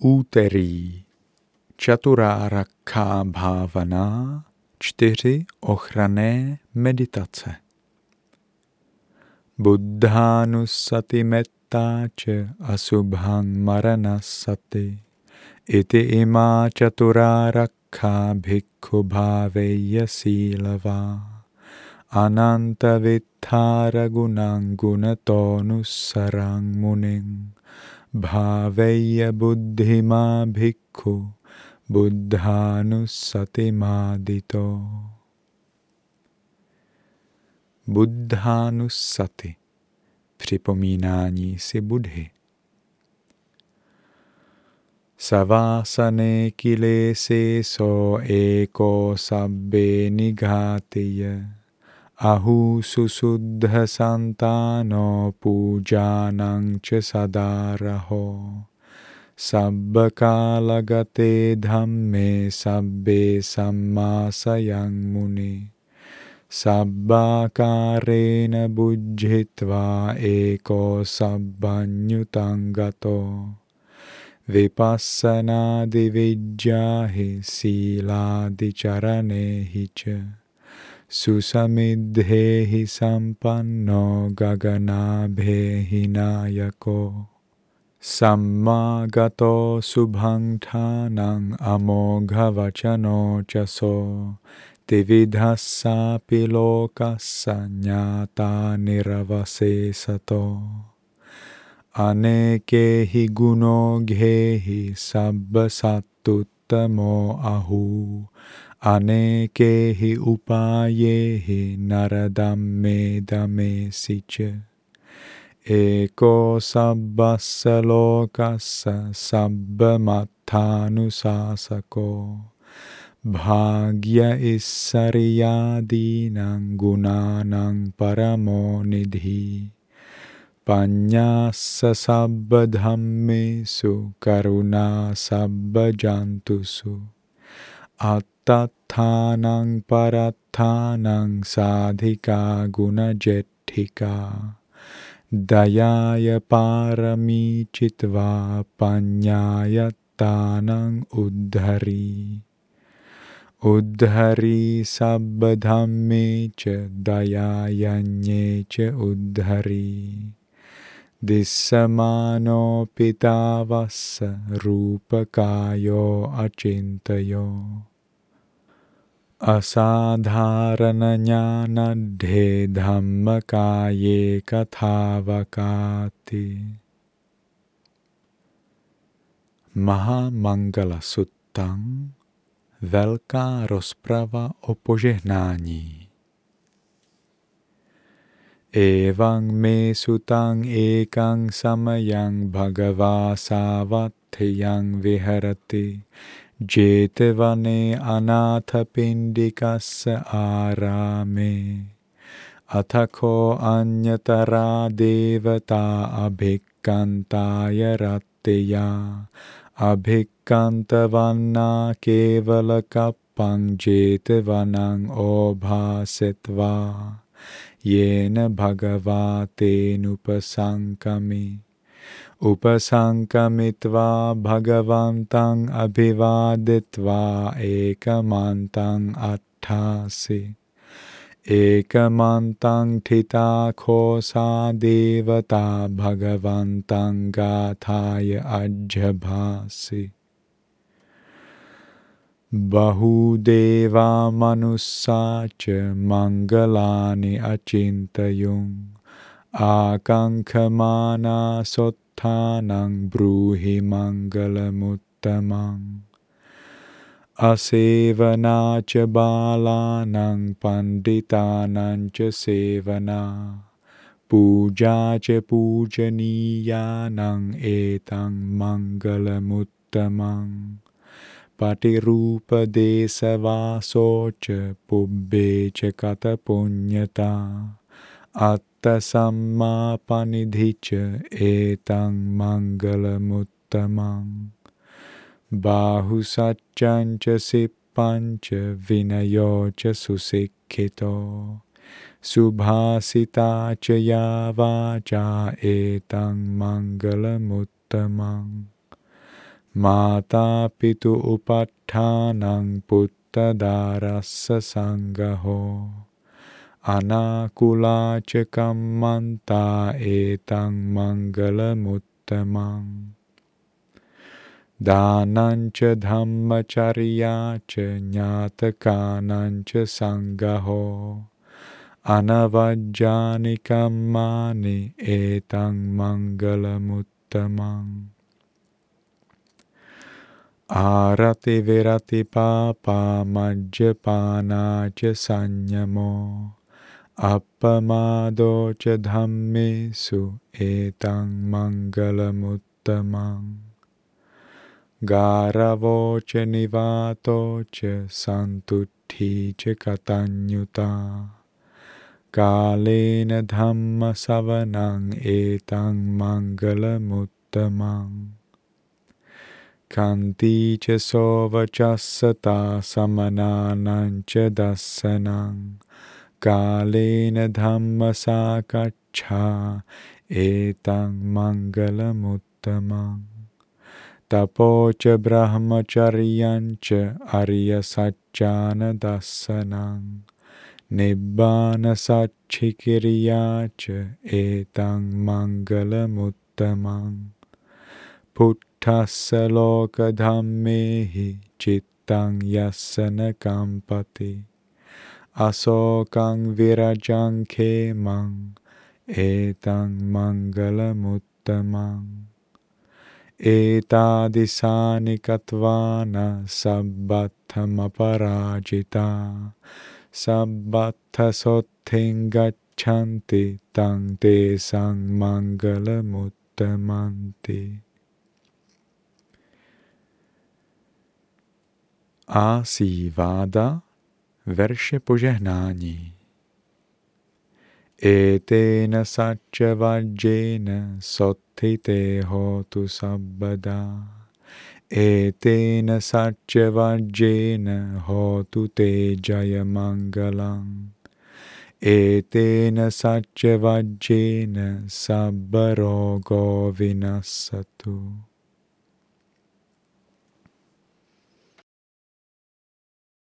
Úterý. Čaturára Kábhávaná čtyři ochrané meditace. Buddhánusati mettáče asubhang maranasati iti imá čaturára kábhikku bháveya sílavá. Ananta vithára gunang gunatonusarang muning भावय्य बुद्धिमा भिक्खु बुद्धानुसतिमादितो बुद्धानुसति připomínání si Budhy. Savasane kilesi so eko sabbe nigatiye. अहु सुशुद्ध संतानो पूजानां च सदा रहो। सब्बकालगते धम्मे सब्बे सम्मासयं मुनि। सब्बाकारेण बुज्झित्वा एको सब्बन्युतं गतो। विपस्सनादिविद्या हि, शीलादिचरणे हि च। सुसमिद्धेहि संपन्न गगनाभेहिनायको। सम्मागतो सुभङ्क्थानम् अमोघवचनो सा सो त्रिविधः सापि लोकः संज्ञाता निरवशेषतो अनेके हि गुणो घेहि सब्बसत्तुत्तमो अहू। अनेके हि उपाये हि मे दमेसि च एको सब्बस्स लोकस्स सब्बमत्थानुशासको भाग्य इस्सरियादीनां गुणानां परमो निधि पञ्ञास्स सब्बधम्मेषु करुणा सब्बजन्तुषु सब अतत्थानं परत्थानं साधिका गुणजेठिका दयाय पारमी चित्वा पञ्याय तानं उद्धरी उद्धरी सब्बधम्मे च दयायन्ये च उद्धरी। dayayanye cha uddhari. Dissamano pitavassa rupakayo achintayo. असाधारणज्ञानढ्ये धम्मकाये कथावकाति Mahamangala Suttang, velká rozprava o požehnání. एवं मे सुतं एकं समयं भगवासावत्थ्यं विहरति। जेतवने अनाथपिण्डिकस्य आरामे। अथको अन्यतरा देवता अभिक्कन्ताय रत्यया केवल केवलकप्पं जेतवनं ओभासित्वा। येन भगवा तेनुपसङ्कमि उपसङ्कमित्वा भगवन्तम् अभिवादित्वा एकमान्तम् अट्ठासि। एकमन्तं ठिता खोसा देवता भगवन्तं गाथाय अज्यभासि bhagavantang gathaya ajabhasi. Bahudeva manusacha mangalani achintayung. Akankhamana sot Thanang bruhi mangalamuttamang Asevana cha balanang panditanang cha sevana Puja cha pujaniyanang etang mangalamuttamang Patirupa desavaso cha pubbe cha kata punyata At samma panidhicha etang mangalamuttamang bahu satchancha sippancha vinayocha susikkito subhasita cha मातापितु उपाठानां पुत्तदारस्य सङ्गहो अनाकुलाचकं मन्ता एतं मङ्गलमुत्तमम् दानञ्च धम्मचर्या च ज्ञातकानञ्च सङ्गहो अनवज्जानिकं मानि एतं मङ्गलमुत्तमम् Virati papa majjapana cha sanyamo appamado cha dhammesu etang mangalamuttamang Garavo cha nivato cha santutti cha katanyuta Kalena dhamma savanang etang mangalamuttamang ගච්ඡන්ති ච සෝවචස්සතා සමනානං ච දස්සනං। කාලේන ධම්මසාකච්ඡා ඒතං මංගල මුත්තමං තපෝච බ්‍රහ්මචරියං ච අරිය සච්ඡාන දස්සනං। නිබ්බාන සච්චිකිරියා ච ඒතං මංගල මුත්තමං පුට් අට්ඨස්ස ලෝක ධම්මේහි චිත්තං යස්සන කම්පති අසෝකං විරජං ඛේමං ඒතං මංගල මුත්තමං ඒතාදිසානිකත්වාන සබ්බත්ථම පරාජිතා සබ්බත්ථ සොත්ථෙන් ගච්ඡanti තං තේසං මංගල මුත්තමන්ති Asíváda, verše požehnání. Iti nasače vajjina tu te hotu sabbada. Iti nasače ho tu te jaya mangalam. ty satya vajjena sabbarogo vinasatu.